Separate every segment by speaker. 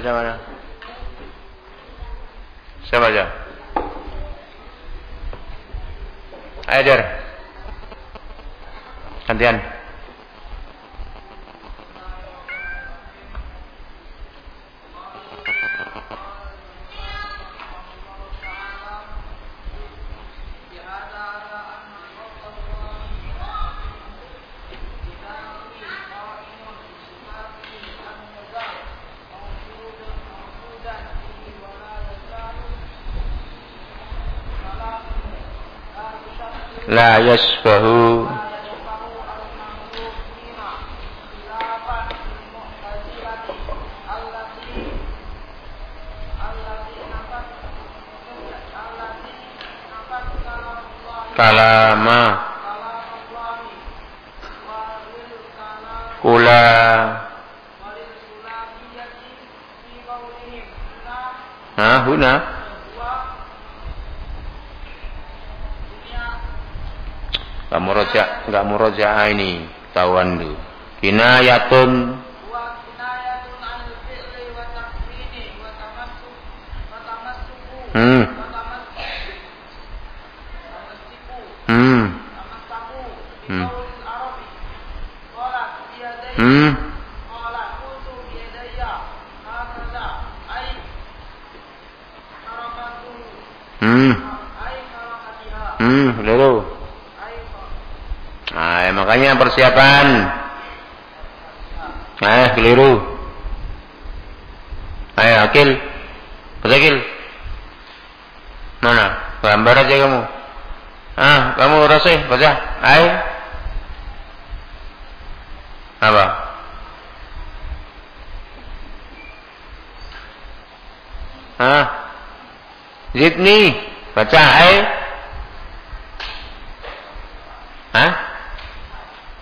Speaker 1: baca mana? Saya Der. Gantian. ولا يشفع ini tawan tuh. Kinayatun Hmm. Hmm. Hmm. Hmm. Hmm. Hmm, lalu. Nah, ya, makanya persiapan. Nah, keliru. Ayo, akil. Betul Mana? Gambar aja kamu. Ah, kamu rasa baca. Ayo. Apa? Ah. Zidni. Baca, ayo. Hah?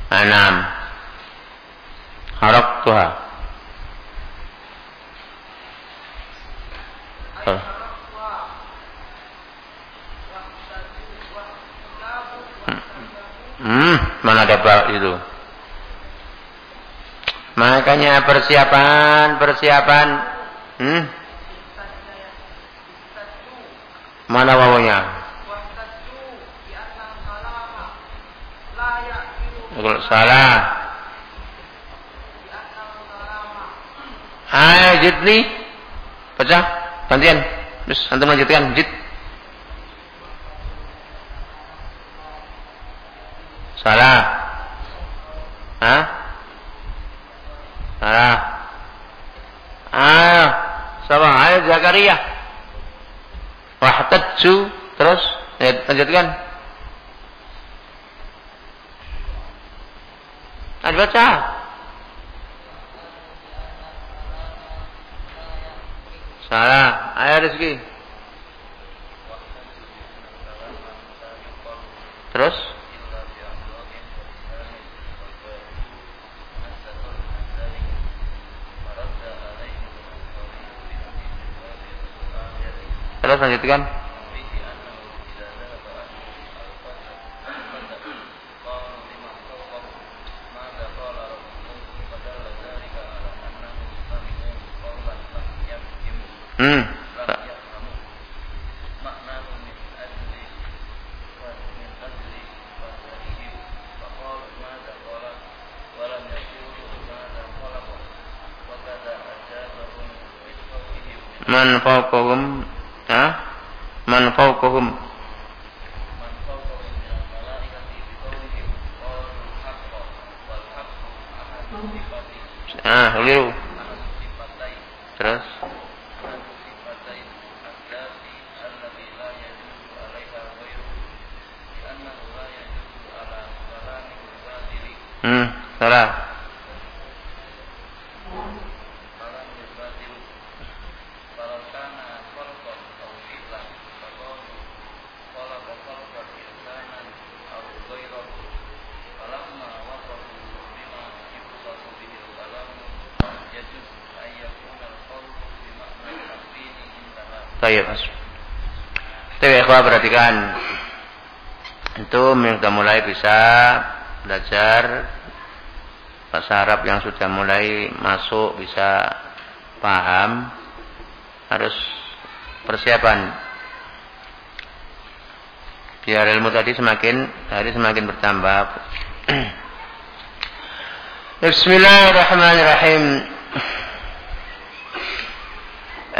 Speaker 1: Anam. Haraktuha. Hmm, mana dapat itu? Makanya persiapan, persiapan. Hmm? Mana wawunya? salah. Ayo jid nih. Baca. Gantian. Terus antum lanjutkan. Jid. Salah. Hah? Salah. Ayo. Sama. Ayo Zakaria. Wahtajju. Terus. Lanjutkan. Nah, dibaca. Salah. Ayo rezeki. Terus? Terus lanjutkan. fawqahum ha man fawqahum. Ah keliru terus hmm salah Tayyib.
Speaker 2: Tapi ikhwah perhatikan. Itu sudah mulai bisa belajar bahasa Arab yang sudah mulai masuk bisa paham harus persiapan biar ilmu tadi semakin hari semakin bertambah Bismillahirrahmanirrahim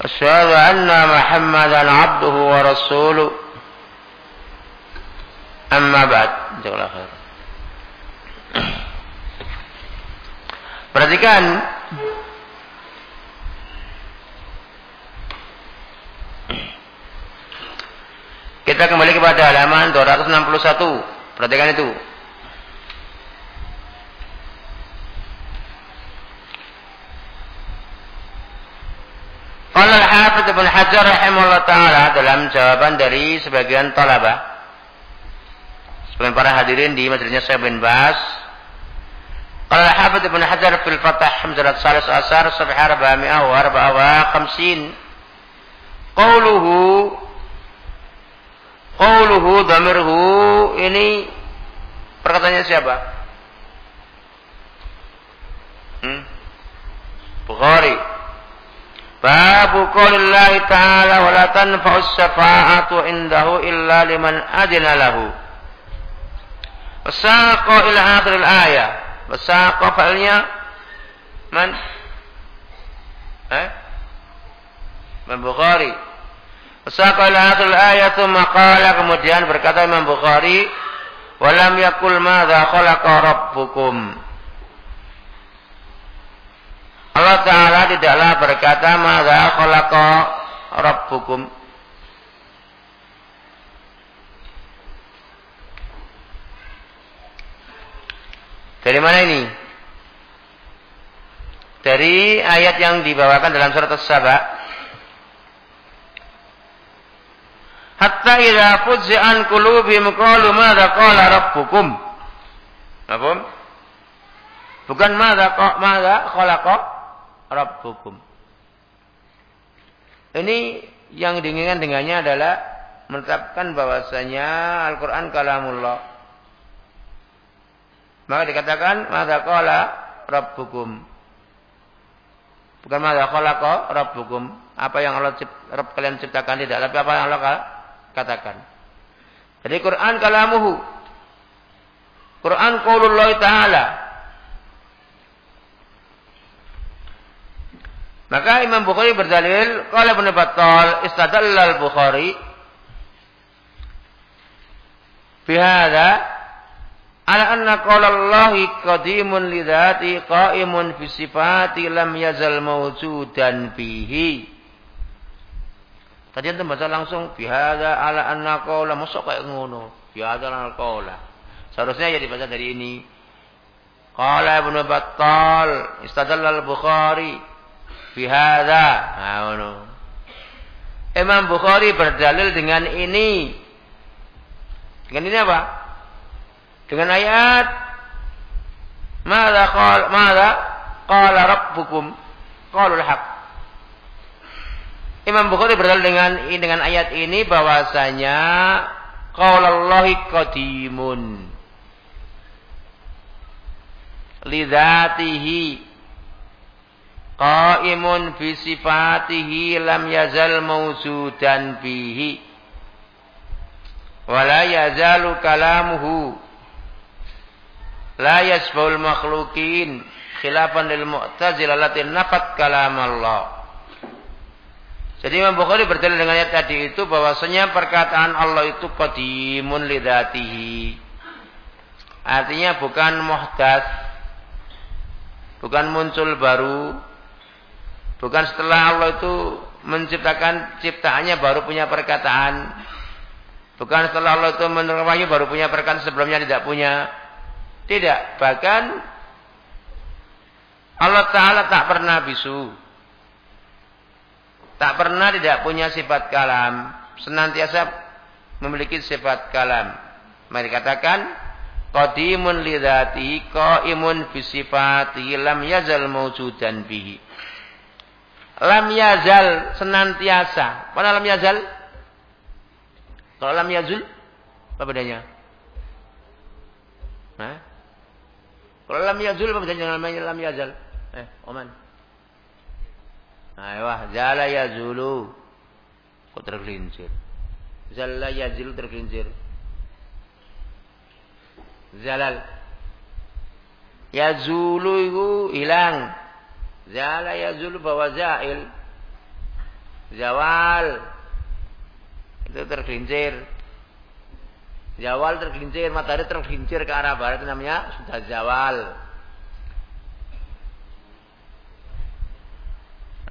Speaker 2: أشهد أن محمدا عبده ورسوله Amma ba'd. Jazakallahu khair. Perhatikan Kita kembali kepada halaman 261. Perhatikan itu. Qala al-Hafidz Ibnu Hajar rahimahullah taala dalam jawaban dari sebagian talabah Kemudian para hadirin di majelisnya Syekh bin Bas. Qala Hafidz Ibnu Hajar fil Fath Hamzat Salis Asar Safhah 400 wa 54. Qauluhu Qauluhu damirhu ini perkataannya siapa? Hmm? Bukhari. Babu qaulillahi ta'ala wa la tanfa'us syafa'atu indahu illa liman adina lahu. Wasaqa ila akhir al-ayah. Wasaqa fa'ilnya man? Eh? Man Bukhari. Wasaqa ila akhir al-ayah thumma qala kemudian berkata Imam Bukhari, "Walam yakul madza khalaqa rabbukum." Allah Ta'ala tidaklah berkata madza khalaqa rabbukum. Dari mana ini? Dari ayat yang dibawakan dalam surat As-Saba. Hatta idza fuzzi'an qulubihim qalu madza qala rabbukum. Apa? Bukan madza madza khalaqa rabbukum. Ini yang diinginkan dengannya adalah menetapkan bahwasanya Al-Qur'an kalamullah. Maka dikatakan mada qala rabbukum. Bukan mada khalaqa rabbukum. Apa yang Allah Rabb kalian ciptakan tidak, tapi apa yang Allah katakan. Jadi Quran kalamuhu. Quran qaulullah taala. Maka Imam Bukhari berdalil, kalau Ibnu Battal istadallal Bukhari bihada ala anna qaulallahi qadimun lidzati qaimun fi sifati lam yazal mawjudan fihi Tadi anda baca langsung bihada ala anna qaula masuk kayak ngono. Bihada ala qaula. Seharusnya ya dibaca dari ini. Qala Ibnu Battal istadalla al-Bukhari bihada. Nah, ngono. Imam Bukhari berdalil dengan ini. Dengan ini apa? dengan ayat Mada qala mada qala rabbukum qalul haq Imam Bukhari berdalil dengan dengan ayat ini bahwasanya qaulallahi qadimun lidzatihi qaimun fi sifatihi lam yazal mawjudan bihi wala yazalu kalamuhu la yasbaul makhlukin khilafan lil mu'tazilah allati nafat kalam Allah. Jadi Imam Bukhari berdalil dengan ayat tadi itu bahwasanya perkataan Allah itu qadimun lidatihi. Artinya bukan muhdats, bukan muncul baru, bukan setelah Allah itu menciptakan ciptaannya baru punya perkataan. Bukan setelah Allah itu menerima baru punya perkataan sebelumnya tidak punya. Tidak. Bahkan Allah Ta'ala tak pernah bisu. Tak pernah tidak punya sifat kalam. Senantiasa memiliki sifat kalam. Mari katakan. Qadimun lidhati qaimun fisifati lam yazal mawjudan bihi. Lam yazal senantiasa. Mana lam yazal? Kalau lam yazul, apa bedanya? Hah? Kalau lam yazul, apa bedanya dengan lam yazal? Eh, Oman. Ayo, zala yazulu. Kok tergelincir? Zala yazulu tergelincir. Zalal. Yazulu itu hilang. Zala yazulu bawa zail. Zawal. Itu tergelincir. Zawal tergelincir, matahari tergelincir ke arah barat namanya sudah zawal.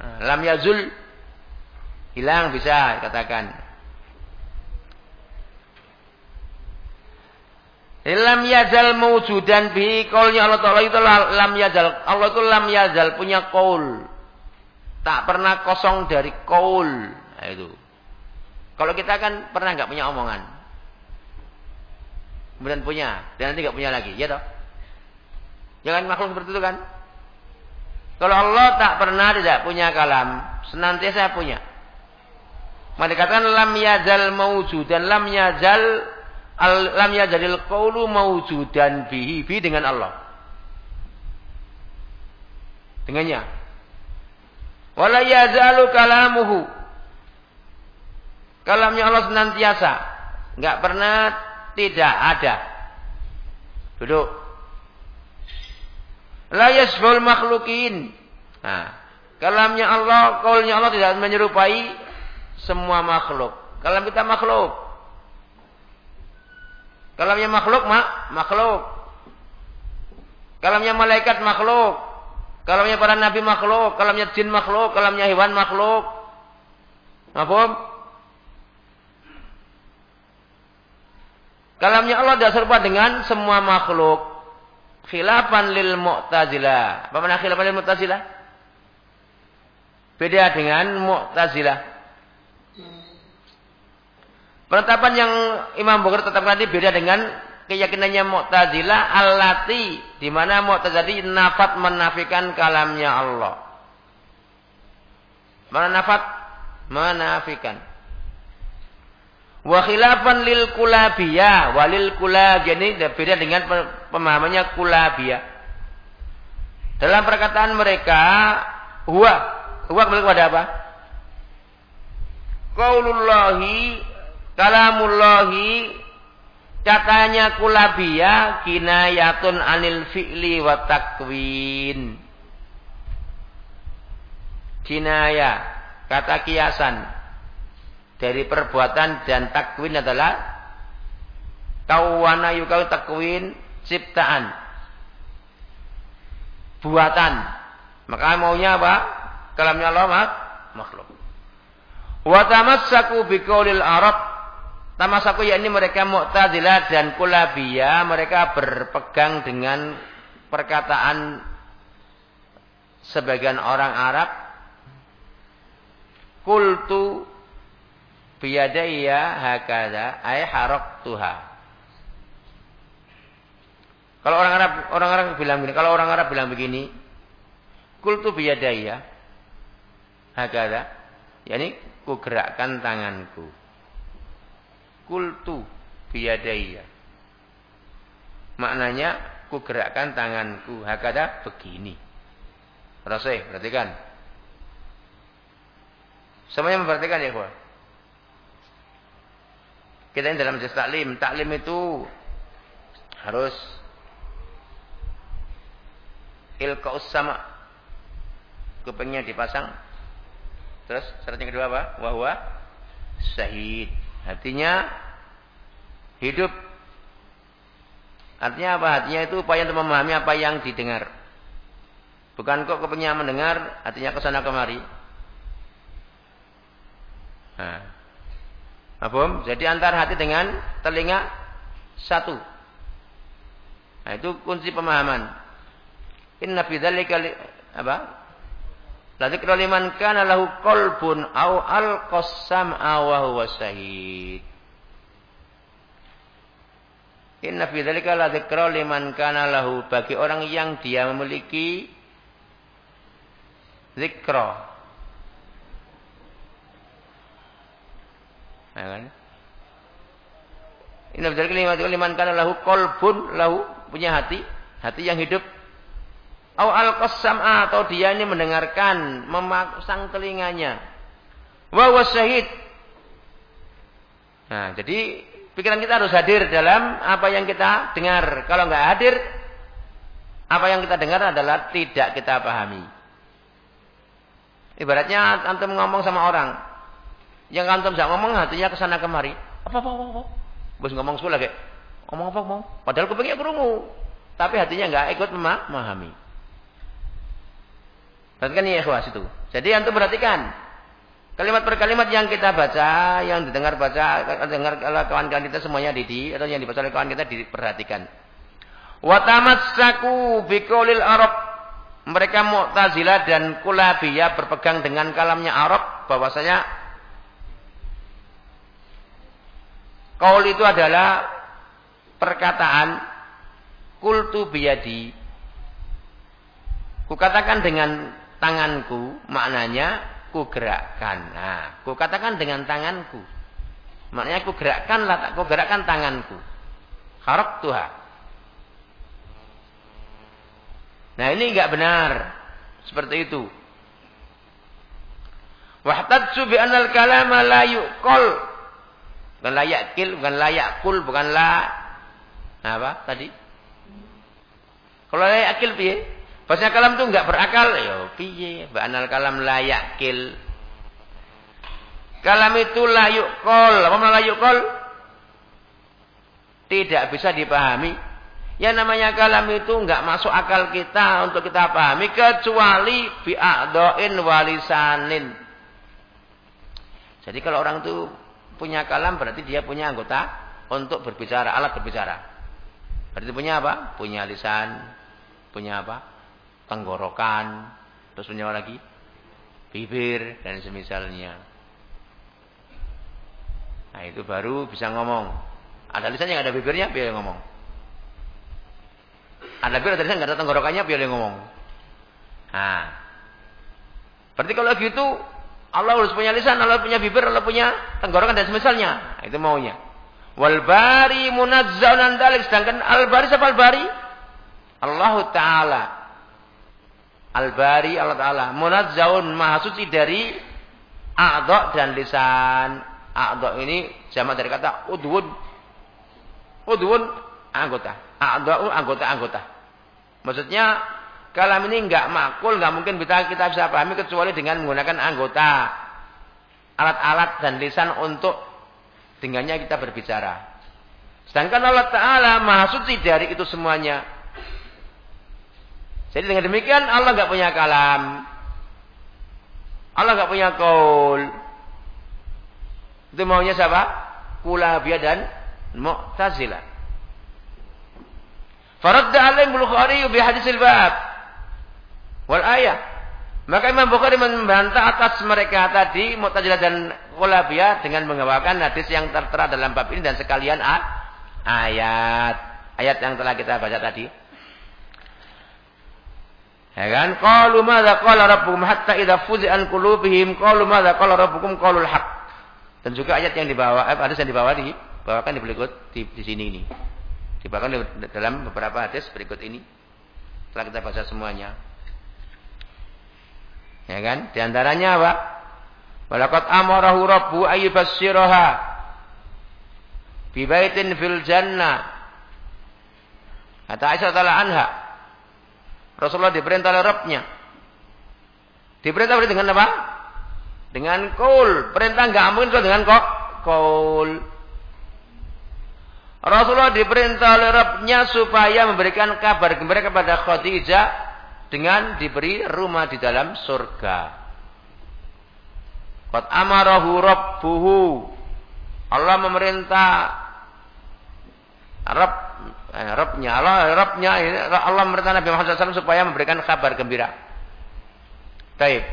Speaker 2: Lam yazul hilang bisa katakan. Lam yazal mewujudan bi kaulnya Allah Taala itu lam yazal. Allah itu lam yazal punya kaul. Tak pernah kosong dari kaul. Nah, itu. Kalau kita kan pernah nggak punya omongan. Kemudian punya, dan nanti nggak punya lagi, ya toh? Jangan makhluk seperti itu kan? Kalau Allah tak pernah tidak punya kalam, senantiasa punya. Maka dikatakan lam yazal mawujudan, lam yazal Al, lam yajadil qawlu mawjudan bihi bi dengan Allah. Dengannya. Wala yazalu kalamuhu. Kalamnya Allah senantiasa. Enggak pernah tidak ada. Duduk. La yasful makhlukin. Nah, kalamnya Allah, kaulnya Allah tidak menyerupai semua makhluk. Kalam kita makhluk. Kalamnya makhluk, mak, makhluk. Kalamnya malaikat makhluk. Kalamnya para nabi makhluk, kalamnya jin makhluk, kalamnya hewan makhluk. Apa? Kalamnya Allah tidak serupa dengan semua makhluk. Khilafan lil mu'tazilah. Apa makna khilafan lil mu'tazilah? Beda dengan mu'tazilah. Penetapan yang Imam Bukhari tetapkan tadi beda dengan keyakinannya Mu'tazilah allati di mana Mu'tazilah nafat menafikan kalamnya Allah. Mana nafat? Menafikan. Wa khilafan lil kulabiyah walil kulabiyah ini beda dengan pemahamannya kulabiyah. Dalam perkataan mereka huwa huwa kepada apa? Qaulullahi Kalamullahi katanya kulabiyah kinayatun anil fi'li wa takwin. Kinaya, kata kiasan. Dari perbuatan dan takwin adalah kawana yukau takwin ciptaan. Buatan. Maka maunya apa? Kalamnya Allah makhluk. Wa tamassaku biqaulil arab Tamasaku yakni mereka Mu'tazilah dan Kulabiyah mereka berpegang dengan perkataan sebagian orang Arab kultu biyadaya hakada ay harok tuha. Kalau orang Arab orang Arab bilang begini, kalau orang Arab bilang begini, kultu hakada, yakni ku gerakkan tanganku kultu biyadaya. Maknanya ku gerakkan tanganku. Hakada begini. Rasul, perhatikan. Semuanya memperhatikan ya, kawan. Kita ini dalam jenis taklim. Taklim itu harus ilkaus sama. Kupingnya dipasang. Terus syarat yang kedua apa? Wahwa syahid. Hatinya hidup. Artinya apa? Hatinya itu upaya untuk memahami apa yang didengar. Bukan kok kepengen mendengar, hatinya ke sana kemari. Nah. Apa? Jadi antara hati dengan telinga satu. Nah, itu kunci pemahaman. Inna fi dzalika apa? La dzikra kana lahu qalbun aw alqasam'a wa huwa syahid. Inna fi dzalika la dzikra liman kana lahu bagi orang yang dia memiliki zikra. Ya kan? Inna fi dzalika liman kana lahu qalbun lahu punya hati, hati yang hidup. Au al atau dia ini mendengarkan, memasang telinganya. Wa. Nah, jadi pikiran kita harus hadir dalam apa yang kita dengar. Kalau nggak hadir, apa yang kita dengar adalah tidak kita pahami. Ibaratnya antum ngomong sama orang, yang antum tidak ngomong hatinya ke sana kemari. Apa apa apa? apa? Bos ngomong sekolah kayak Ngomong apa mau? Padahal kupingnya kerungu. Tapi hatinya nggak ikut memahami. Perhatikan ini ikhwas itu. Jadi antum perhatikan. Kalimat per kalimat yang kita baca, yang didengar baca, dengar kalau kawan-kawan kita semuanya didi atau yang dibaca oleh kawan kita diperhatikan. Watamassaku biqaulil Arab. Mereka Mu'tazilah dan Kulabiyah berpegang dengan kalamnya Arab bahwasanya kaul itu adalah perkataan kultu biyadi kukatakan dengan tanganku maknanya ku gerakkan. Nah ku katakan dengan tanganku. Maknanya ku gerakkan lah ku gerakkan tanganku. Harap tuha. Nah ini enggak benar. Seperti itu. Wahtatsu bi anal kalama la yuqal. Bukan layak kil bukan layak kul bukan la Nah, apa? Tadi? Kalau layak akil piye? Bahasanya kalam itu enggak berakal, ya piye? Ba'anal kalam layak kil. Kalam itu layuk kol. Apa mana layuk kol? Tidak bisa dipahami. Yang namanya kalam itu enggak masuk akal kita untuk kita pahami kecuali bi'a'do'in walisanin. Jadi kalau orang itu punya kalam berarti dia punya anggota untuk berbicara, alat berbicara. Berarti punya apa? Punya lisan, punya apa? Tenggorokan, terus punya lagi? Bibir dan semisalnya. Nah itu baru bisa ngomong. Ada lisan yang ada bibirnya, biar ngomong. Ada bibir, ada lisan, nggak ada tenggorokannya, biar ngomong. Nah, berarti kalau gitu Allah harus punya lisan, Allah punya bibir, Allah punya tenggorokan dan semisalnya. Nah, itu maunya. Wal bari munazzahun an dalik. Sedangkan al bari siapa al bari? Allah Ta'ala. Al bari Allah Ta'ala. Munazzahun maha suci dari a'dha dan lisan. A'dha ini jamak dari kata udwun. Udwun anggota. A'dha'u anggota-anggota. Maksudnya kalam ini enggak makul, enggak mungkin kita kita bisa pahami kecuali dengan menggunakan anggota alat-alat dan lisan untuk Dengannya kita berbicara. Sedangkan Allah Ta'ala maha suci dari itu semuanya. Jadi dengan demikian Allah nggak punya kalam. Allah nggak punya kaul. Itu maunya siapa? Kulabiyah dan Mu'tazilah. Faradda alaihim Bukhari bi hadisil bab wal ayah. Maka Imam Bukhari membantah atas mereka tadi Mu'tazilah dan Qulabiyah dengan mengawakan hadis yang tertera dalam bab ini dan sekalian ayat ayat yang telah kita baca tadi. Ya kan? Qalu madza qala rabbukum hatta idza fuzi'an qulubihim qalu madza qala rabbukum qaulul haq. Dan juga ayat yang dibawa eh, hadis yang dibawa di bawakan di berikut di, di sini ini. Dibawakan dalam beberapa hadis berikut ini. Telah kita baca semuanya. Ya kan? Di antaranya apa? Walakat amarahu rabbu ayyubassiraha bi baitin fil jannah. Kata Aisyah taala anha. Rasulullah diperintah oleh Rabbnya. Diperintah dengan apa? Dengan kaul. Perintah enggak mungkin dengan kok kaul. Rasulullah diperintah oleh Rabbnya supaya memberikan kabar gembira kepada Khadijah dengan diberi rumah di dalam surga. Qad amarahu rabbuhu. Allah memerintah Rabb eh, Rabbnya Allah Rabbnya Allah memerintah Nabi Muhammad SAW supaya memberikan kabar gembira. Baik.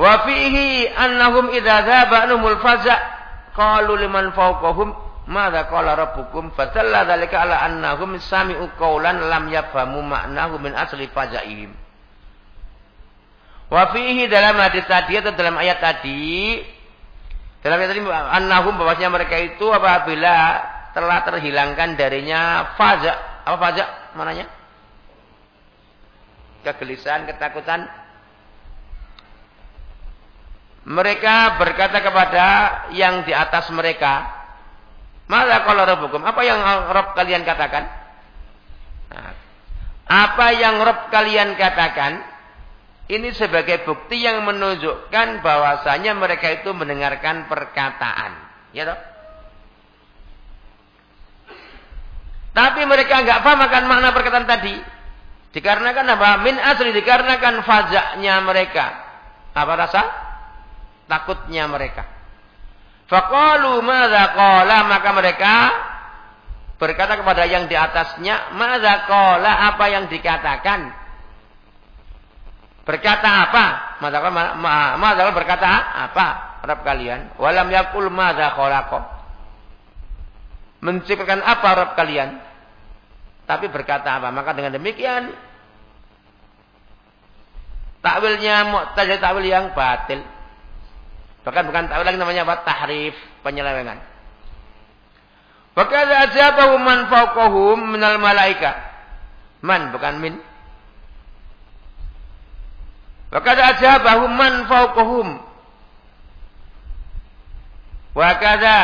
Speaker 2: Wa fihi annahum idza dhaba anhumul faza qalu liman fawqahum madza qala rabbukum fatalla dzalika ala annahum sami'u qawlan lam yafhamu ma'nahu min asli fazaihim. Wa fihi dalam hadis tadi atau dalam ayat tadi dalam ayat tadi annahum bahwasanya mereka itu apabila telah terhilangkan darinya faza apa faza mananya? Kegelisahan, ketakutan, mereka berkata kepada yang di atas mereka, Mala kalau hukum? Apa yang Rob kalian katakan? Nah, apa yang Rob kalian katakan? Ini sebagai bukti yang menunjukkan bahwasanya mereka itu mendengarkan perkataan. Ya toh? Tapi mereka enggak paham akan makna perkataan tadi. Dikarenakan apa? Min asli dikarenakan fajaknya mereka. Apa rasa? takutnya mereka. Faqalu madza qala maka mereka berkata kepada yang di atasnya, "Madza apa yang dikatakan?" Berkata apa? Madza berkata apa? Arab kalian, walam yakul madza khalaqa. Menciptakan apa Arab kalian? Tapi berkata apa? Maka dengan demikian takwilnya mu'tazil takwil yang batil. Bahkan bukan tahu lagi namanya apa? Tahrif, penyelewengan. Fakadza ajabahu man fawqahum minal malaika. Man bukan min. Wakadza ajabahu man fawqahum. Wakadza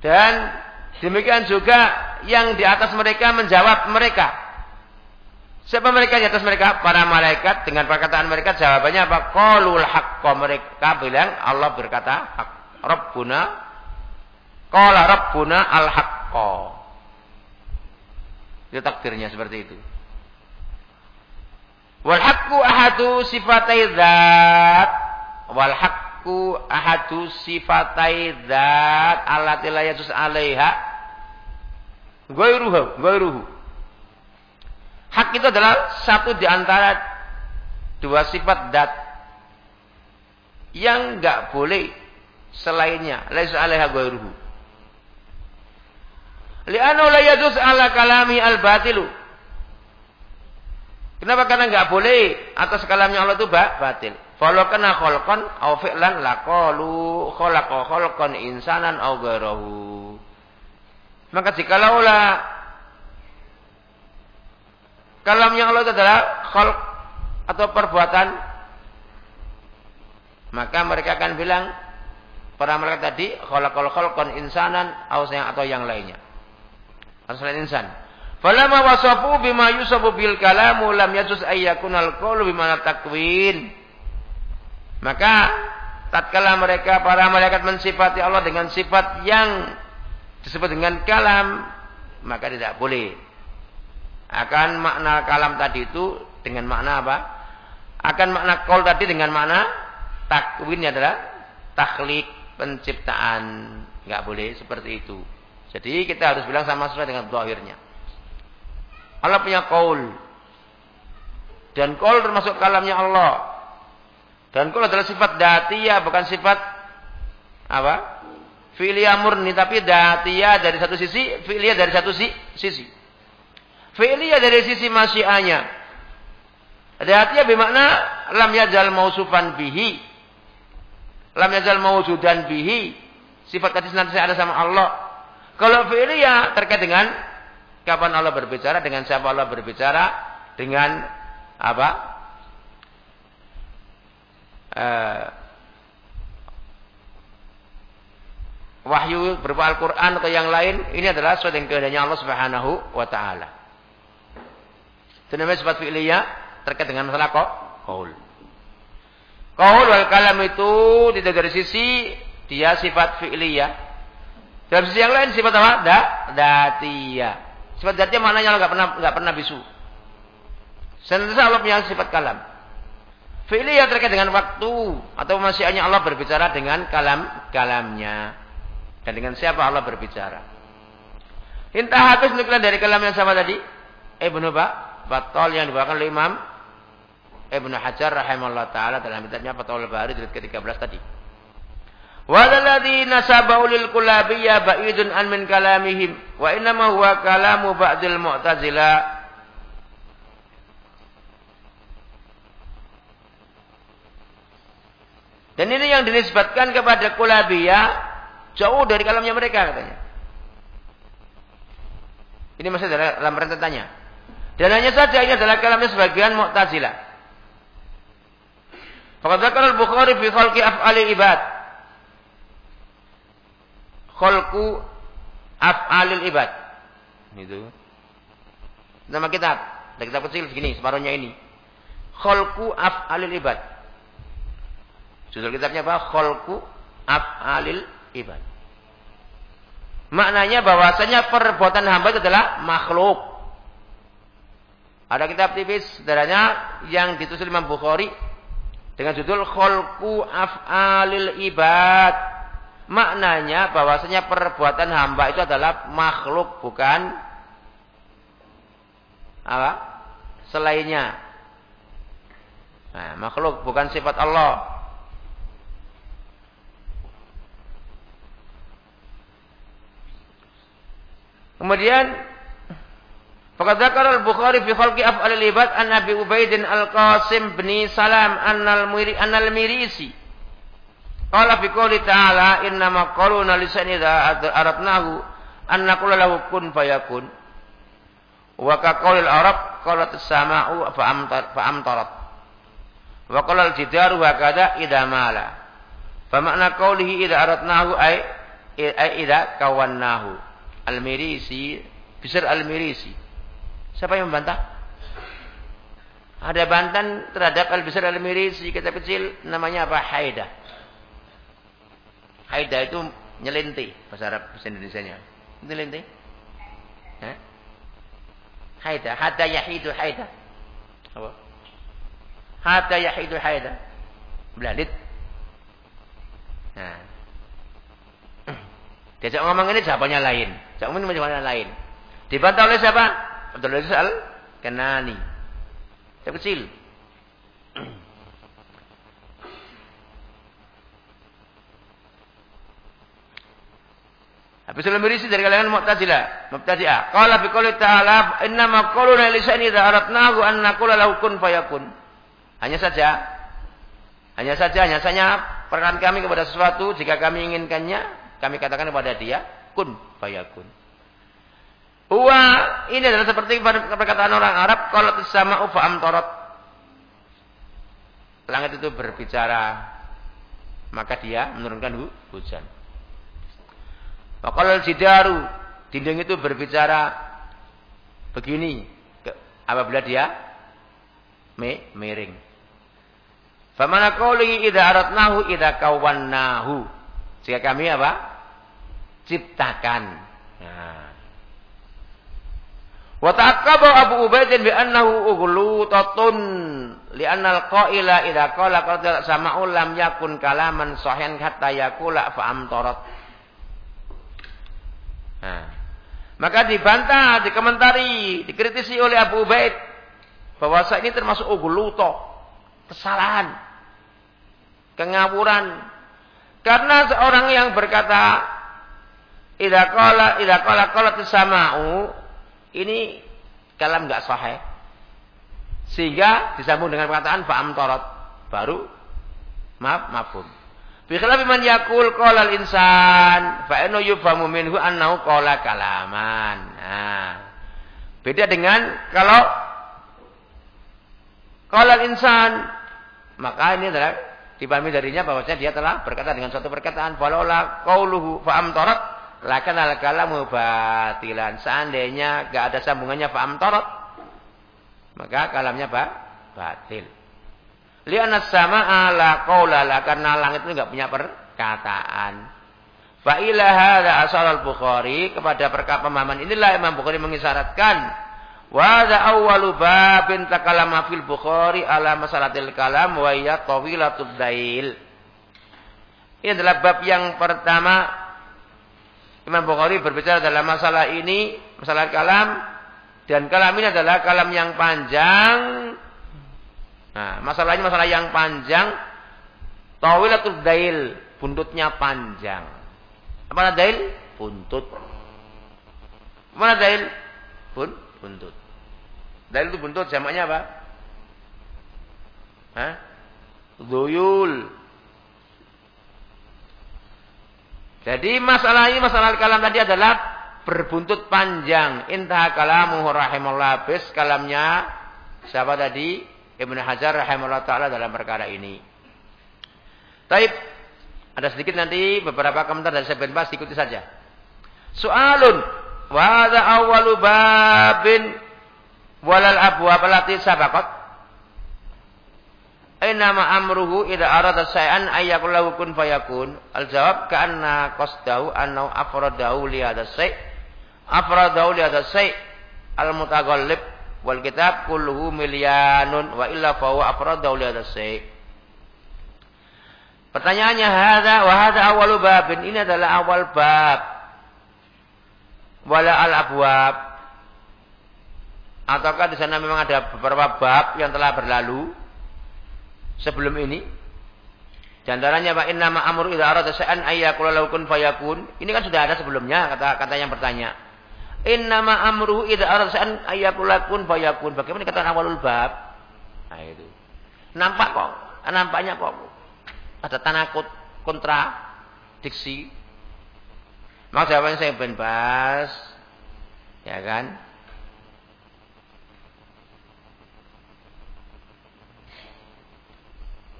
Speaker 2: dan demikian juga yang di atas mereka menjawab mereka. Siapa mereka di atas mereka? Para malaikat dengan perkataan mereka jawabannya apa? Qalul haqqo mereka bilang Allah berkata hak. Rabbuna qala rabbuna al haqqo. Itu takdirnya seperti itu. Wal haqqu ahadu sifatai dzat wal haqqu ahadu sifatai dzat allati la yasus alaiha ghairuhu ghairuhu Hak itu adalah satu di antara dua sifat dat yang nggak boleh selainnya. Laisa alaiha ghairuhu. Li'annahu la yajuz ala kalami al-batilu. Kenapa? Karena nggak boleh atas kalamnya Allah itu batil. Kalau kena kholqan au fi'lan laqalu khalaqa kholqan insanan au. Maka jikalau Kalamnya Allah itu adalah khalq atau perbuatan. Maka mereka akan bilang para mereka tadi khalaqal khalqan insanan atau yang lainnya. Selain insan. Falamma wasafu bima yusafu bil kalamu lam yajuz ayyakunal qawlu bima takwin. Maka tatkala mereka para malaikat mensifati Allah dengan sifat yang disebut dengan kalam, maka tidak boleh akan makna kalam tadi itu dengan makna apa? Akan makna kol tadi dengan makna takwinnya adalah takhlik penciptaan. Enggak boleh seperti itu. Jadi kita harus bilang sama sesuai dengan zahirnya. Allah punya kaul. Dan kaul termasuk kalamnya Allah. Dan kaul adalah sifat datiyah bukan sifat apa? Fi'liyah murni tapi datiyah dari satu sisi, fi'liyah dari satu sisi. Fi'liyah dari sisi masyiahnya. Hati-hati ya bermakna lam yajal mausufan bihi. Lam yajal mausudan bihi. Sifat tadi nanti ada sama Allah. Kalau fi'liyah terkait dengan kapan Allah berbicara, dengan siapa Allah berbicara, dengan apa? Uh, wahyu berupa Al-Quran atau yang lain, ini adalah sesuatu yang kehendaknya Allah Subhanahu wa Ta'ala. Itu namanya sifat fi'liyah terkait dengan masalah kaul. Kaul wal kalam itu tidak dari sisi dia sifat fi'liyah. Dari sisi yang lain sifat apa? Da, datia. Sifat datia maknanya Allah nggak pernah nggak pernah bisu. Senantiasa Allah punya sifat kalam. Fi'li yang terkait dengan waktu atau masyiatnya Allah berbicara dengan kalam kalamnya dan dengan siapa Allah berbicara. Intah habis nukilan dari kalam yang sama tadi. Ibnu Ba, Batal yang dibawakan oleh Imam Ibnu Hajar rahimahullah taala dalam kitabnya Fathul Bari jilid ke-13 tadi. Waladhi nasabau lil kulabiyya ba'idun an min kalamihim wa innama huwa kalamu ba'dil mu'tazilah Dan ini yang dinisbatkan kepada Kulabiyah jauh dari kalamnya mereka katanya. Ini masih dalam rentetannya. Dan hanya saja ini adalah kalamnya sebagian Mu'tazilah. Faqad al-Bukhari fi khalqi af'ali ibad. Khalqu af'alil ibad. Itu. Nama kitab. Ada kitab kecil segini, separuhnya ini. Khalqu af'alil ibad. Judul kitabnya apa? Kholku af'alil ibad. Maknanya bahwasanya perbuatan hamba itu adalah makhluk. Ada kitab tipis sederhana yang ditulis Imam Bukhari dengan judul Kholku af'alil ibad. Maknanya bahwasanya perbuatan hamba itu adalah makhluk bukan apa? Selainnya. Nah, makhluk bukan sifat Allah. Kemudian Faqad al-Bukhari fi khalqi af'al al-ibad an Abi Ubaidin al-Qasim bin Salam an-Miri an-Mirisi. Qala fi qouli ta'ala innama qaluna lisan idza aradnahu an naqula lahu kun fayakun. Wa ka qaulil Arab qalat as-sama'u fa amtar fa amtarat. Wa qala al-jidaru wa kadza idza mala. Fa makna qaulihi idza aradnahu ay ay idza kawannahu. Al-Mirisi, Bisr Al-Mirisi. Siapa yang membantah? Ada bantan terhadap Al-Bisr Al-Mirisi, kitab kecil namanya apa? Haida. Haida itu nyelinti bahasa Arab bahasa Indonesia-nya. Hah? Haida, hatta yahidu haida. Apa? Hatta yahidu haida. Belalit. Nah. Diajak ngomong ini jawabannya lain. Umin macam lain. Dibantah oleh siapa? Abdul Aziz Al Kenani. Yang kecil. Habis itu berisi dari kalangan Mu'tazilah, Mu'tazi'ah. Qala fi qouli ta'ala inna ma quluna lisani idza aradnahu an naqula lahu kun fayakun. Hanya saja hanya saja hanya saja perkataan kami kepada sesuatu jika kami inginkannya, kami katakan kepada dia kun fayakun. Huwa ini adalah seperti perkataan orang Arab kalau sama ufa amtorot. Langit itu berbicara maka dia menurunkan hu hujan. Kalau jidaru dinding itu berbicara begini apabila dia me miring. Famana qawli idza aradnahu idza kawannahu. Jika kami apa? Ciptakan. Nah. Wa ta'aqqaba Abu Ubaidin bi annahu ughlutatun li anna al-qaila idza qala qad sama'u lam yakun kalaman sahihan hatta yakula fa amtarat. Nah. Maka dibantah, dikomentari, dikritisi oleh Abu Ubaid bahwa ini termasuk ughluto, kesalahan, kengawuran. Karena seorang yang berkata Idza qala idza qala qalat sama'u ini kalam enggak sahih. Sehingga disambung dengan perkataan fa'am torot baru maaf mafhum. Bi khilafi man yaqul qala al-insan fa inna yufhamu minhu annahu qala kalaman. Nah, beda dengan kalau qala al-insan maka ini adalah dipahami darinya bahwasanya dia telah berkata dengan suatu perkataan falaula qauluhu fa'am torot Lakan al kalamu batilan. Seandainya gak ada sambungannya fa'am torot. Maka kalamnya apa? Batil. Lihat sama ala qaulala. Karena langit itu gak punya perkataan. Fa'ilah hadha asal al-Bukhari. Kepada perkara pemahaman inilah Imam Bukhari mengisyaratkan. Wa hadza awwalu babin takallama fil Bukhari ala masalatil kalam wa hiya tawilatud dail. Ini adalah bab yang pertama Imam Bukhari berbicara dalam masalah ini, masalah kalam dan kalam ini adalah kalam yang panjang. Nah, masalahnya masalah yang panjang tawilatud dail, buntutnya panjang. Apa dail? Buntut. Mana dail? Bun, buntut. Dalil itu buntut jamaknya apa? Hah? Duyul. Jadi masalah ini masalah kalam tadi adalah berbuntut panjang. Intah kalamu rahimahullah bis kalamnya siapa tadi? Ibnu Hajar rahimahullah taala dalam perkara ini. Taib ada sedikit nanti beberapa komentar dari Syekh Bas ikuti saja. Soalun wa hadza awwalu babin walal abwab allati sabaqat Ainama amruhu idza arada syai'an ayyakul kun fayakun. Al jawab ka'anna qasdahu annahu afradahu li hadha syai' afradahu li al mutaghallib wal kitab kulluhu milyanun wa illa fa huwa afradahu li Pertanyaannya hadza wa hadza awwalu babin. Ini adalah awal bab. Wala al abwab Ataukah di sana memang ada beberapa bab yang telah berlalu sebelum ini? Di antaranya Pak Inna ma'amur idza arada syai'an ayyakula laukun fayakun. Ini kan sudah ada sebelumnya kata kata yang bertanya. Inna ma'amruhu idza arada syai'an ayyakula kun fayakun. Bagaimana kata awalul bab? Nah itu. Nampak kok, nampaknya kok ada tanakut kontra diksi. Maka jawabannya saya bebas. Ya kan?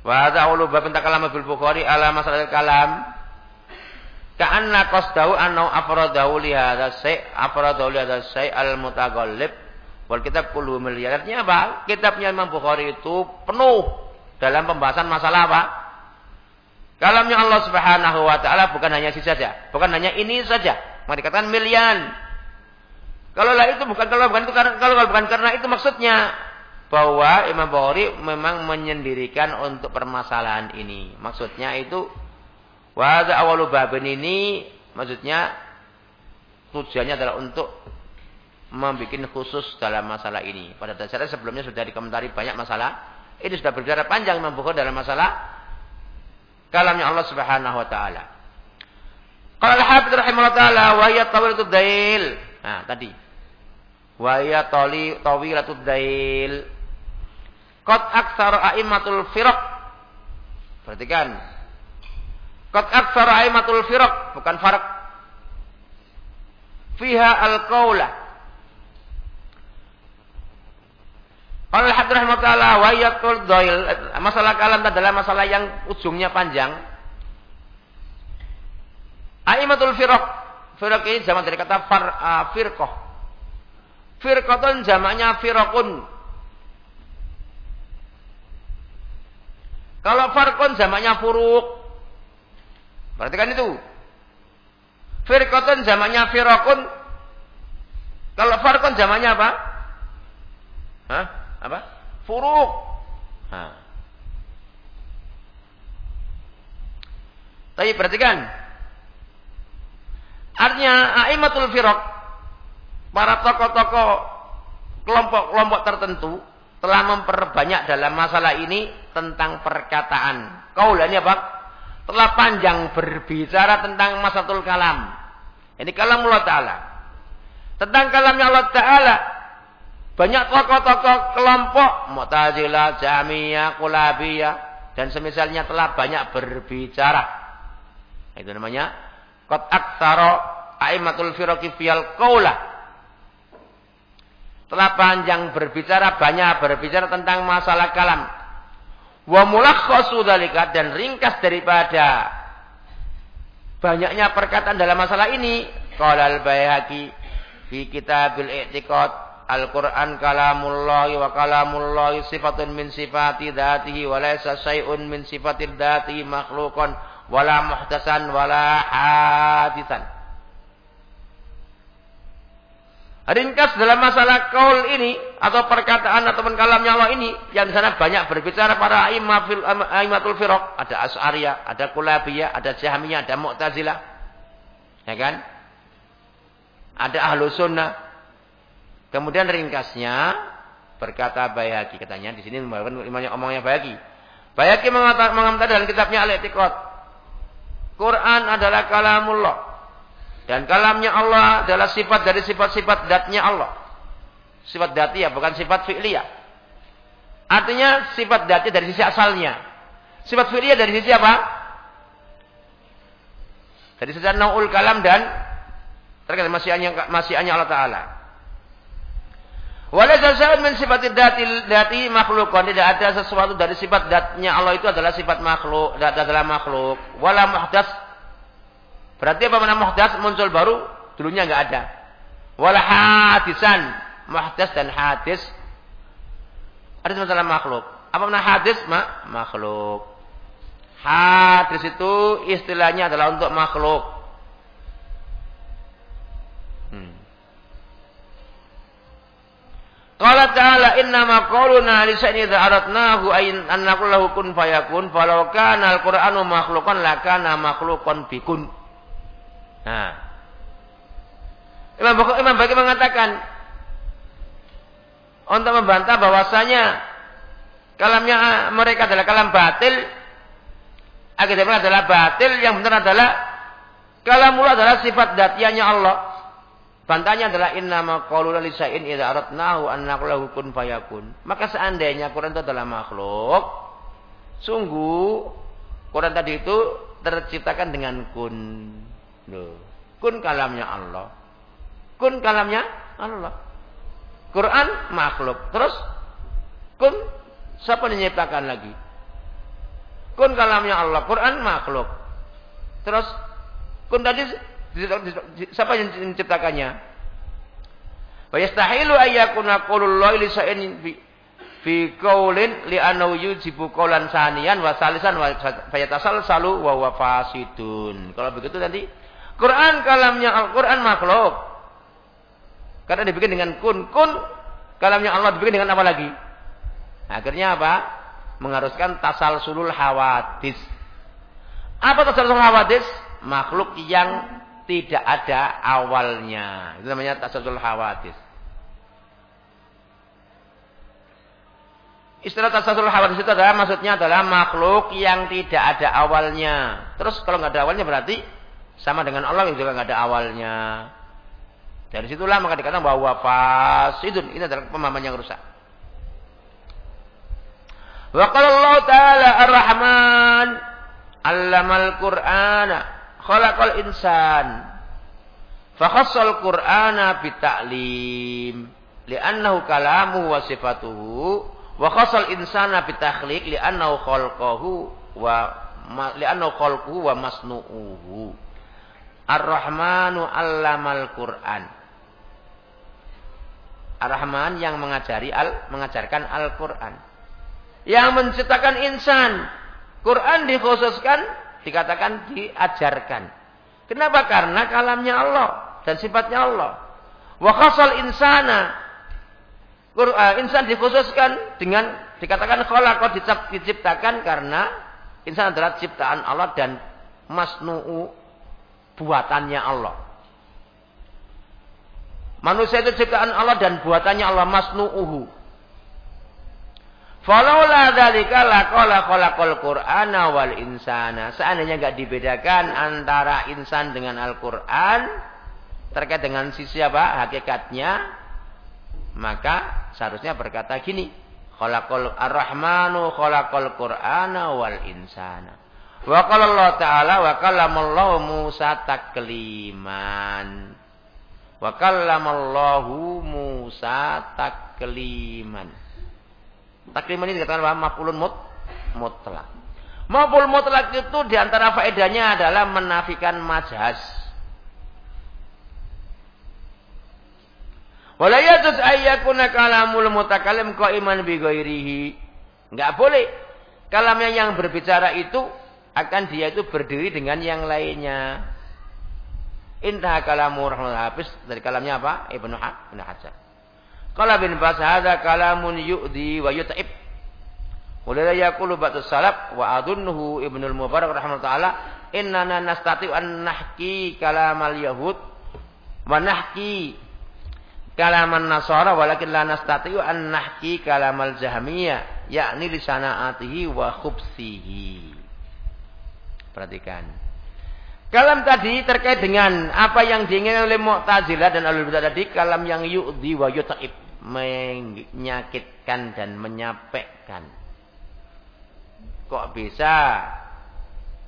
Speaker 2: Wa hadza awwalu babin takallama bil Bukhari ala masalah kalam. Ka'anna qasdahu annahu afradahu li hadza say' afradahu li hadza say' al mutaghallib wal kitab kullu miliar. Artinya apa? Kitabnya Imam Bukhari itu penuh dalam pembahasan masalah apa? Kalamnya Allah Subhanahu wa taala bukan hanya si saja, bukan hanya ini saja. Maka dikatakan milian. Kalau lah itu bukan kalau bukan itu karena kalau bukan karena itu maksudnya bahwa Imam Bukhari memang menyendirikan untuk permasalahan ini. Maksudnya itu wahada awalu babin ini maksudnya tujuannya adalah untuk membuat khusus dalam masalah ini. Pada dasarnya sebelumnya sudah dikomentari banyak masalah. Ini sudah berbicara panjang Imam Bukhari dalam masalah kalamnya Allah Subhanahu wa taala. Qala al-Hafidz rahimahullah taala wa hiya tawilatud dail. Nah, tadi. Wa hiya tawilatud dail. Qad aksara a'immatul firaq. Perhatikan. Qad aksara a'immatul firaq, bukan farak. Fiha al-qaula. Qala al-Habib rahimahullah wa yaqul dhail. Masalah kalam adalah masalah yang ujungnya panjang. A'immatul firaq. Firaq ini zaman dari kata far, uh, firqah. Firqatun jamaknya firaqun Kalau farkon zamannya furuk. Perhatikan itu. Firqatun zamannya firqun. Kalau farkon zamannya apa? Hah? Apa? Furuk. Hah. Tapi perhatikan. Artinya aimatul firq para tokoh-tokoh kelompok-kelompok tertentu telah memperbanyak dalam masalah ini tentang perkataan. Kaulah ini apa? Telah panjang berbicara tentang masatul kalam. Ini kalam Allah Ta'ala. Tentang kalamnya Allah Ta'ala. Banyak tokoh-tokoh kelompok. Mu'tazilah, Jamiyah, Kulabiyah. Dan semisalnya telah banyak berbicara. Itu namanya. Kot aksaro aimatul firoki fiyal kaulah telah panjang berbicara banyak berbicara tentang masalah kalam. Wa mulakhasu dzalika dan ringkas daripada banyaknya perkataan dalam masalah ini qala al-Baihaqi fi kitabil i'tiqad Al-Quran kalamullahi wa kalamullahi sifatun min sifati dhatihi wa laysa syai'un min sifatil dhatihi makhluqan wala muhtasan wala hadisan. Ringkas dalam masalah kaul ini atau perkataan ataupun kalamnya Allah ini yang di sana banyak berbicara para aimatul firaq, ada Asy'ariyah, ada Kulabiyah, ada Jahmiyah, ada Mu'tazilah. Ya kan? Ada Ahlu Sunnah. Kemudian ringkasnya berkata Bayhaqi katanya di sini membawakan imamnya omongnya Bayhaqi. Bayhaqi mengatakan dalam kitabnya Al-I'tiqad Quran adalah kalamullah dan kalamnya Allah adalah sifat dari sifat-sifat datnya Allah. Sifat dati ya, bukan sifat fi'liyah. Artinya sifat dati dari sisi asalnya. Sifat fi'liyah dari sisi apa? Dari sisi naul kalam dan terkait masyiannya masyiannya Allah Ta'ala. Walaysa syai'un min sifat dati dati. Tidak ada sesuatu dari sifat datnya Allah itu adalah sifat makhluk, adalah makhluk. Wala muhdas Berarti apa mana muhdas muncul baru, dulunya enggak ada. Wal hadisan, muhdas dan hadis. Ada masalah makhluk. Apa mana hadis? Ma makhluk. Hadis itu istilahnya adalah untuk makhluk. Hmm. Qala ta'ala inna ma qawluna li shay'in idza aradnahu ayin an naqul lahu kun fayakun falau kana al-qur'anu makhluqan lakana makhluqan bikun. Nah. Imam Bukhari, Imam Baki mengatakan untuk membantah bahwasanya kalamnya mereka adalah kalam batil, akidah mereka adalah batil, yang benar adalah kalamullah adalah sifat datianya Allah. Bantahnya adalah inna ma qauluna li syai'in idza aradnahu an fayakun. Maka seandainya Quran itu adalah makhluk, sungguh Quran tadi itu terciptakan dengan kun. Loh. Kun kalamnya Allah. Kun kalamnya Allah. Quran makhluk. Terus kun siapa yang menciptakan lagi? Kun kalamnya Allah. Quran makhluk. Terus kun tadi siapa yang menciptakannya? Wa yastahilu ayyakuna qaulullahi li shay'in fi fi qaulin li annahu yujibu qaulan saniyan wa salisan wa fayatasalsalu wa huwa fasidun. Kalau begitu nanti Quran kalamnya Al-Quran makhluk. Karena dibikin dengan kun. Kun kalamnya Allah dibikin dengan apa lagi? Akhirnya apa? Mengharuskan tasal sulul hawadis. Apa tasal sulul hawadis? Makhluk yang tidak ada awalnya. Itu namanya sulul hawadis. Istilah tasasul hawadis itu adalah maksudnya adalah makhluk yang tidak ada awalnya. Terus kalau nggak ada awalnya berarti sama dengan Allah yang juga nggak ada awalnya. Dari situlah maka dikatakan bahwa fasidun ini adalah pemahaman yang rusak. Wa qala Allah Ta'ala Ar-Rahman 'allamal Qur'ana khalaqal insan fa khassal Qur'ana bita'lim li'annahu kalamuhu wa sifatuhu wa khassal insana bitakhliq li'annahu khalqahu wa li'annahu khalquhu wa masnu'uhu Ar-Rahmanu allamal Quran. Ar-Rahman yang mengajari al mengajarkan Al-Quran. Yang menciptakan insan. Quran dikhususkan dikatakan diajarkan. Kenapa? Karena kalamnya Allah dan sifatnya Allah. Wa khasal insana. Quran, eh, insan dikhususkan dengan dikatakan khalaqa diciptakan karena insan adalah ciptaan Allah dan masnu'u buatannya Allah. Manusia itu ciptaan Allah dan buatannya Allah masnu'uhu. Falaula dzalika laqala khalaqal Qur'ana wal insana. Seandainya enggak dibedakan antara insan dengan Al-Qur'an terkait dengan sisi apa? Hakikatnya maka seharusnya berkata gini, khalaqal ar-rahmanu Qur'ana wal insana. Wa qala Allah Ta'ala wa kallamallahu Musa takliman. Wa kallamallahu Musa takliman. Takliman ini dikatakan apa? Maf'ulun mut mutlak. Maf'ul mutlak itu di antara faedahnya adalah menafikan majaz. Wala yajuz ayyakuna kalamul mutakallim qaiman bi ghairihi. Enggak boleh kalamnya yang berbicara itu akan dia itu berdiri dengan yang lainnya. Intah kalamu rahmatullah habis dari kalamnya apa? Ibnu Ha, Ibnu Hajar. Qala bin Bas hadza kalamun yu'di wa yut'ib. Ulila yaqulu ba'du salaf wa adunnuhu Ibnu al-Mubarak rahmatullah innana nastati an nahki kalamal yahud wa nahki kalaman nasara walakin la nastati an nahki kalamal jahmiyah yakni lisana'atihi wa khubsihi. Perhatikan. Kalam tadi terkait dengan apa yang diinginkan oleh Mu'tazilah dan Ahlul Bidah tadi, kalam yang yu'di wa yuta'ib, menyakitkan dan menyapekkan. Kok bisa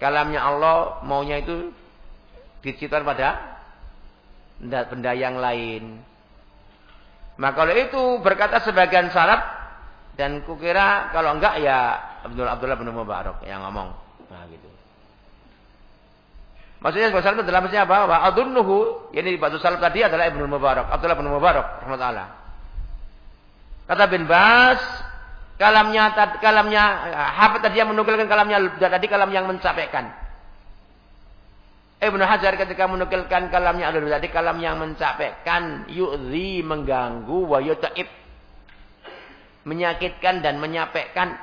Speaker 2: kalamnya Allah maunya itu diciptakan pada benda yang lain. Maka kalau itu berkata sebagian salaf dan kukira kalau enggak ya Abdul Abdullah bin Mubarak yang ngomong. Nah gitu. Maksudnya Ibnu Salam dalam maksudnya apa? Wa adunnuhu, yakni Batu Salam tadi adalah Ibnu Mubarak, Abdullah bin Mubarak rahmatullah. Kata bin Bas, kalamnya kalamnya Hafid tadi yang menukilkan kalamnya tadi kalam yang mencapekan. Ibnu Hajar ketika menukilkan kalamnya ada tadi kalam yang mencapekan, yu'zi mengganggu wa yuta'ib menyakitkan dan menyapekkan.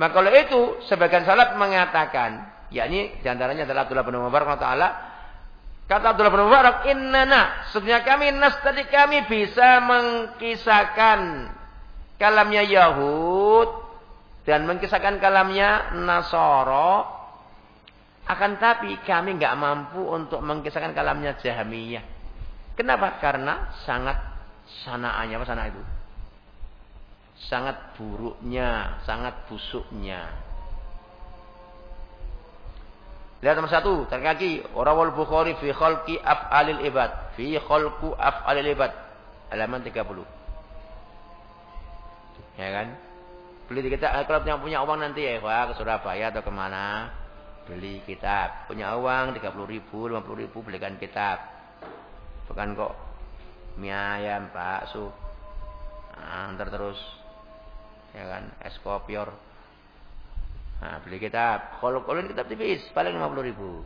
Speaker 2: Maka kalau itu sebagian salat mengatakan yakni di antaranya adalah Abdullah bin Mubarak taala kata Abdullah bin Mubarak innana sebenarnya kami nas tadi kami bisa mengkisahkan kalamnya Yahud dan mengkisahkan kalamnya Nasoro akan tapi kami nggak mampu untuk mengkisahkan kalamnya Jahmiyah. Kenapa? Karena sangat sanaannya apa sana itu? Sangat buruknya, sangat busuknya. Lihat nomor satu, terkaki. Rawal Bukhari fi khalqi af'alil ibad. Fi khalqu af'alil ibad. Halaman 30. Ya kan? Beli di kita, kalau punya, punya uang nanti ya, Wah, ke Surabaya atau ke mana. Beli kitab. Punya uang 30 ribu, 50 ribu, belikan kitab. Bukan kok mie ayam, bakso. Nah, ntar terus. Ya kan? Es kopior Nah, beli kitab. Kalau kalau kitab tipis, paling 50 ribu.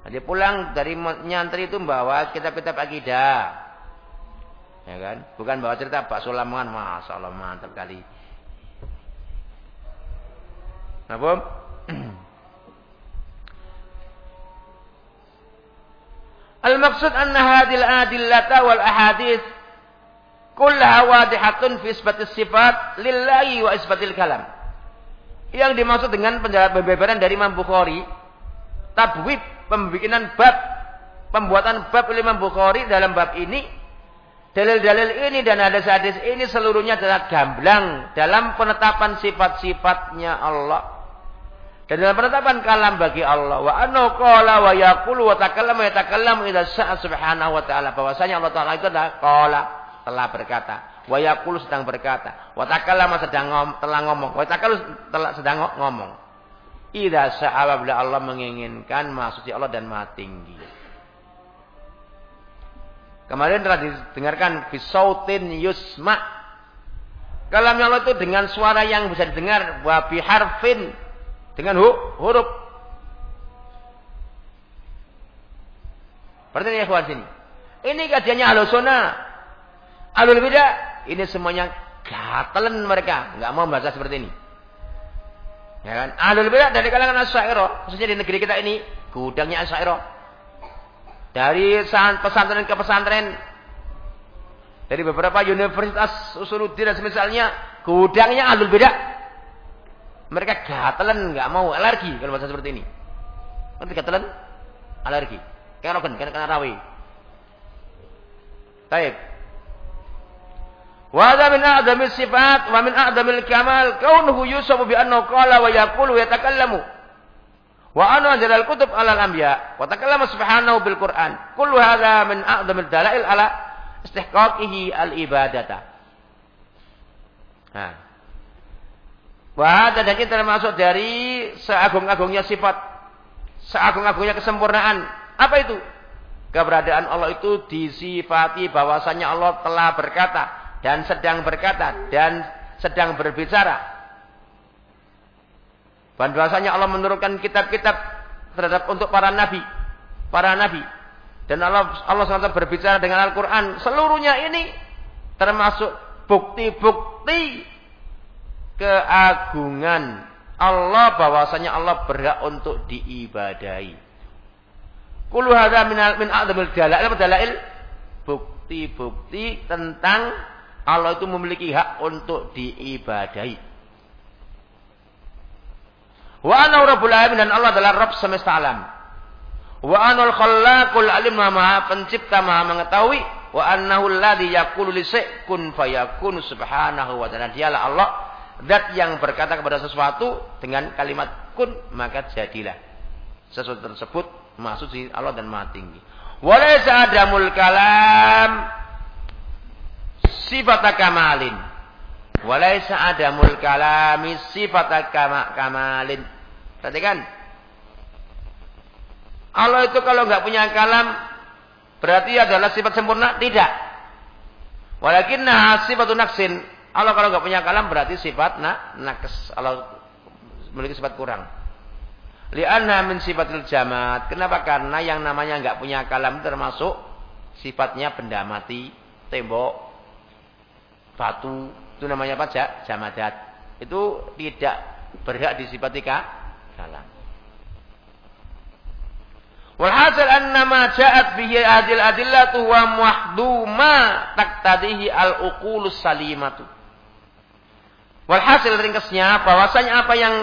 Speaker 2: Nah, dia pulang dari nyantri itu membawa kitab-kitab akidah. Ya kan? Bukan bawa cerita Pak Sulaman, Masya Allah mantap kali. Nah, Bom? Al-maksud anna hadil adillata wal ahadith kullaha wadihatun fi isbatis sifat lillahi wa isbatil kalam. Yang dimaksud dengan pembebaran dari Imam Bukhari, tabwib, pembikinan bab, pembuatan bab oleh Imam Bukhari dalam bab ini, dalil-dalil ini dan hadis-hadis ini seluruhnya adalah gamblang dalam penetapan sifat-sifatnya Allah. Dan dalam penetapan kalam bagi Allah. Wa annahu qala wa yaqulu wa takallama yatakallamu sya'a subhanahu wa ta'ala. Bahwasanya Allah Ta'ala itu adalah qala, telah berkata. Wa yaqulu sedang berkata, wa takallama sedang ngom, telah ngomong, wa takalu telah sedang ngomong. Idza sa'ala bila Allah menginginkan maksudnya Allah dan Maha tinggi. Kemarin telah didengarkan bisautin yusma. Kalamnya Allah itu dengan suara yang bisa didengar wa harfin dengan hu, huruf. Perhatikan ya kawan sini. Ini kajiannya alusona. Alul bidah ini semuanya gatelan mereka, nggak mau membaca seperti ini. Ya kan? Ahlul bidah dari kalangan Asy'ariyah, khususnya di negeri kita ini, gudangnya Asy'ariyah. Dari pesantren ke pesantren, dari beberapa universitas Usuluddin dan semisalnya, gudangnya Ahlul bidah. Mereka gatelan, nggak mau alergi kalau bahasa seperti ini. Nanti gatelan, alergi. Kayak rogen, kayak rawi. Baik. Wa hadha min a'zami sifat wa min a'zamil kamal kaunuhu yusafu bi annahu qala wa yaqulu wa yatakallamu. Wa anna anzala al-kutub 'ala al-anbiya wa takallama subhanahu bil Qur'an. Kullu hadha min a'zamil dalail ala istihqaqihi al-ibadata. Nah. Wa dan ini termasuk dari seagung-agungnya sifat, seagung-agungnya kesempurnaan. Apa itu? Keberadaan Allah itu disifati bahwasanya Allah telah berkata, dan sedang berkata dan sedang berbicara. Dan bahasanya Allah menurunkan kitab-kitab terhadap untuk para nabi para nabi. Dan Allah Allah SWT berbicara dengan Al-Quran. Seluruhnya ini termasuk bukti-bukti keagungan Allah bahwasanya Allah berhak untuk diibadahi. Kulu hadza min min a'dhamil dalail dalail? Bukti-bukti tentang Allah itu memiliki hak untuk diibadahi. Wa ana rabbul alamin dan Allah adalah Rabb semesta alam. Wa anal khallaqul alim maha pencipta maha mengetahui. Wa annahu alladhi yaqulu li kun fayakun subhanahu wa ta'ala. Dialah Allah zat yang berkata kepada sesuatu dengan kalimat kun maka jadilah. Sesuatu tersebut maksud Allah dan maha tinggi. Walaysa adamul kalam sifat kamalin walaysa adamul kalami sifat kamalin perhatikan Allah itu kalau nggak punya kalam berarti adalah sifat sempurna tidak walakin sifatun naksin Allah kalau nggak punya kalam berarti sifat nak nakes. Allah memiliki sifat kurang. Lianna min sifatil jamat. Kenapa? Karena yang namanya nggak punya kalam termasuk sifatnya benda mati, tembok, batu. Itu namanya apa? Jamadat. Itu tidak berhak disifati kalam. Walhasil anna ma ja'at bihi adil adillatu wa muhduma taktadihi al-uqulus salimatu. Walhasil ringkasnya bahwasanya apa yang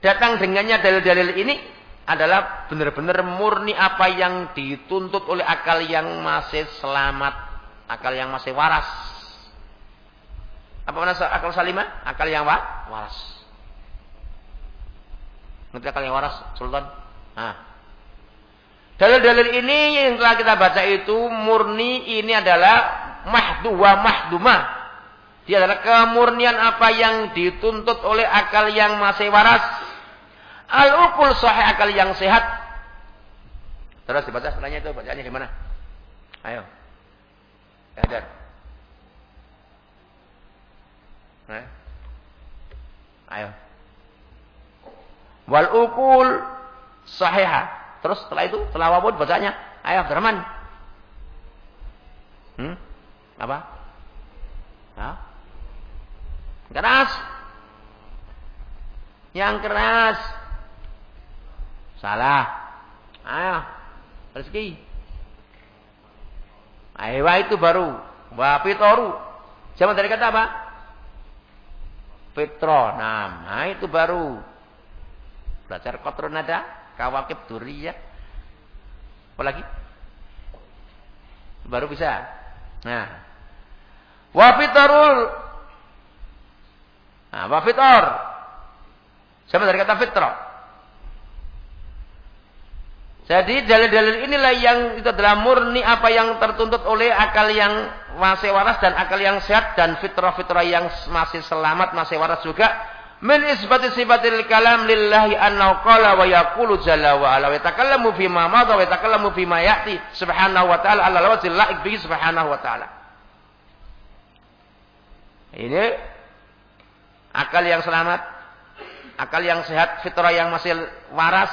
Speaker 2: datang dengannya dalil-dalil ini adalah benar-benar murni apa yang dituntut oleh akal yang masih selamat, akal yang masih waras. Apa makna akal salimah? Akal yang waras. Ngerti akal yang waras, Sultan? Nah. Dalil-dalil ini yang telah kita baca itu murni ini adalah mahdu wa mahdumah dia adalah kemurnian apa yang dituntut oleh akal yang masih waras. Al-ukul sahih akal yang sehat. Terus dibaca setelahnya itu bacaannya di mana? Ayo. Hajar. Eh? Ayo. Wal ukul sahihah. Terus setelah itu, setelah wabud bacanya. Ayo, Abdurrahman. Hmm? Apa? Hah? Keras. Yang keras. Salah. Ayo. Rezeki. Ayo itu baru. Wapitoru. Siapa dari kata apa? Fitro. Nah, itu baru. Belajar kotor nada. Kawakib duriyah. Apalagi? Baru bisa. Nah. Wafitorul Nah, wa fitor. Siapa dari kata fitrah? Jadi dalil-dalil inilah yang itu adalah murni apa yang tertuntut oleh akal yang masih waras dan akal yang sehat dan fitrah-fitrah yang masih selamat, masih waras juga. Min isbati sifatil kalam lillahi annahu qala wa yaqulu jalla wa ala wa yatakallamu ma madha wa yatakallamu ma ya'ti subhanahu wa ta'ala ala wajhil la'ik bihi subhanahu wa ta'ala. Ini akal yang selamat, akal yang sehat, fitrah yang masih waras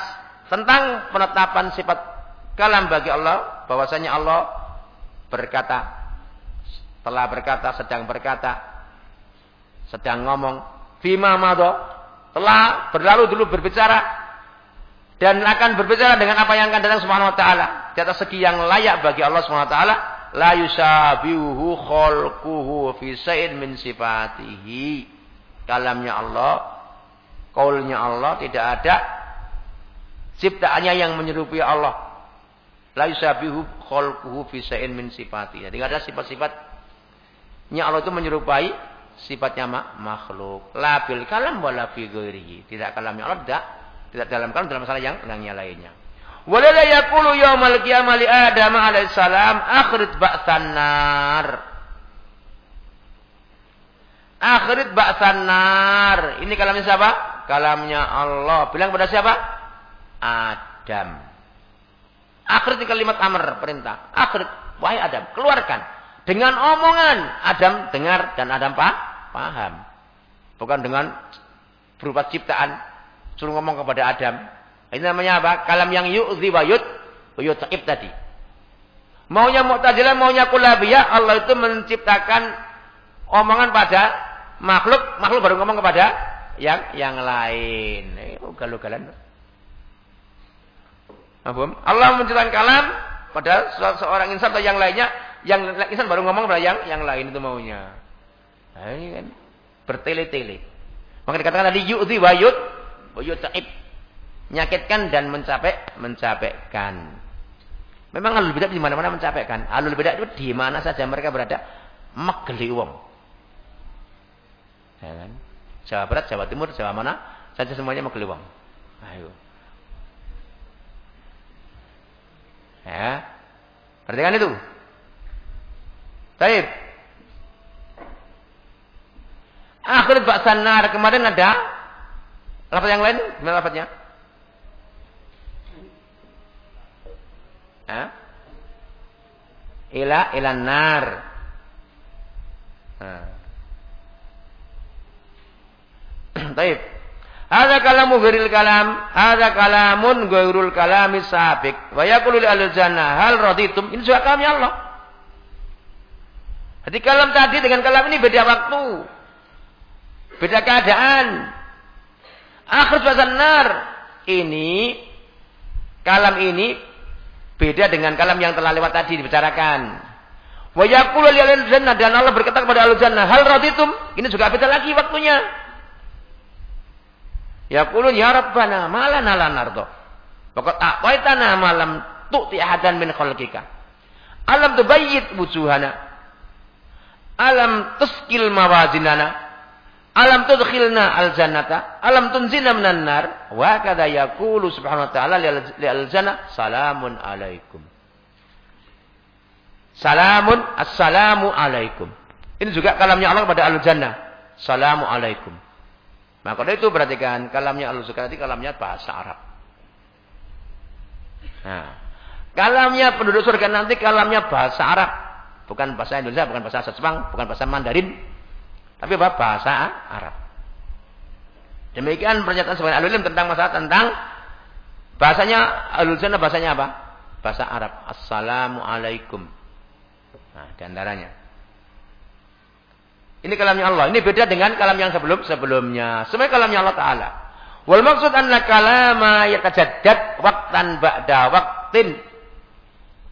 Speaker 2: tentang penetapan sifat kalam bagi Allah, bahwasanya Allah berkata, telah berkata, sedang berkata, sedang ngomong, fima mado, telah berlalu dulu berbicara dan akan berbicara dengan apa yang akan datang subhanahu wa taala. Di atas segi yang layak bagi Allah subhanahu wa taala la yusabihu khalquhu fi sa'in min sifatihi. Kalamnya Allah, kaulnya Allah tidak ada ciptaannya yang menyerupai Allah. La yusabihu khalquhu fi sa'in min sifati. Jadi ada sifat-sifatnya Allah itu menyerupai sifatnya makhluk. La bil kalam wala fi ghairihi. Tidak kalamnya Allah tidak tidak dalam kalam dalam masalah yang yang lainnya. Walala yaqulu yaumal qiyamah li Adam alaihissalam akhrid ba'tsan nar. Akhirat ba'san nar. Ini kalamnya siapa? Kalamnya Allah. Bilang kepada siapa? Adam. Akhirat ini kalimat amr, perintah. Akhirat, wahai Adam, keluarkan. Dengan omongan, Adam dengar dan Adam pa paham. Bukan dengan berupa ciptaan. Suruh ngomong kepada Adam. Ini namanya apa? Kalam yang yu'zi wa Buyut taib tadi. Maunya Mu'tazilah, maunya Kulabiyah, Allah itu menciptakan omongan pada makhluk, makhluk baru ngomong kepada yang yang lain. Ugal-ugalan. Allah menciptakan kalam pada seorang insan atau yang lainnya, yang insan baru ngomong pada yang yang lain itu maunya. Nah, ini kan bertele-tele. Maka dikatakan tadi yu'ti wa yut wa yut'ib. Menyakitkan dan mencapai mencapaikan. Memang alul bidah di mana-mana mencapaikan. Alul bidah itu di mana saja mereka berada megeli wong. Ya kan? Jawa Barat, Jawa Timur, Jawa mana saja semuanya megeli wong. Ayo. Ya. Perhatikan itu. Baik. Akhir baksan nar kemarin ada lafaz yang lain, gimana lafaznya? Ha? Ila ila nar. Taib. Ada kalamu ghairil kalam, ada kalamun ghairul kalami sabik. Wa yaqulu li al jannah hal raditum? Ini juga kalamnya Allah. Jadi kalam tadi dengan kalam ini beda waktu. Beda keadaan. Akhir nar. Ini kalam ini Beda dengan kalam yang telah lewat tadi dibicarakan. Wa yaqulu lil jannah dan Allah berkata kepada al jannah, "Hal raditum?" Ini juga beda lagi waktunya. Yaqulun ya Rabbana malana la nardo. Faqad a'taitana malam tu'ti ahadan min khalqika. Alam tubayyit wujuhana. Alam tuskil mawazinana. Alam tudkhilna al jannata, alam tunzina minan nar, wa kadza yaqulu subhanahu wa ta'ala li al jannah salamun alaikum. Salamun assalamu alaikum. Ini juga kalamnya Allah kepada al jannah. Salamu alaikum. Maka itu perhatikan kalamnya Allah sekali kalamnya bahasa Arab. Nah, kalamnya penduduk surga nanti kalamnya bahasa Arab, bukan bahasa Indonesia, bukan bahasa Jepang, bukan bahasa Mandarin, tapi apa? Bahasa Arab. Demikian pernyataan sebagian alulim tentang masalah tentang bahasanya jannah bahasanya apa? Bahasa Arab. Assalamualaikum. Nah, di antaranya. Ini kalamnya Allah. Ini beda dengan kalam yang sebelum sebelumnya. Semua kalamnya Allah Taala. Wal maksud anna kalama yatajaddad waktan ba'da waktin.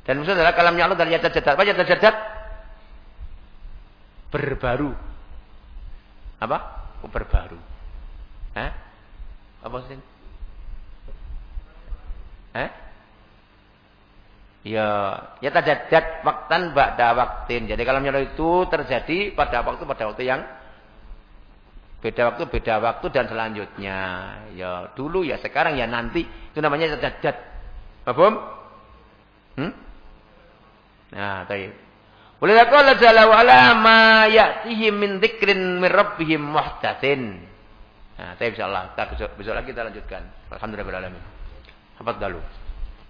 Speaker 2: Dan maksud adalah kalamnya Allah dari yatajaddad. Apa yatajaddad? Berbaru. Apa? Uber baru. Eh? Apa sih? Eh? Ya, ya tajadat waktan ba'da waktin. Jadi kalau nyala itu terjadi pada waktu pada waktu yang beda waktu beda waktu dan selanjutnya. Ya, dulu ya sekarang ya nanti. Itu namanya tajadat. Paham? Hmm? Nah, baik. Oleh Allah Jalla wa ala ma ya'tihim min dzikrin min rabbihim. Nah, tapi insyaallah kita besok, besok lagi kita lanjutkan. Alhamdulillah alamin. Hafadzalu.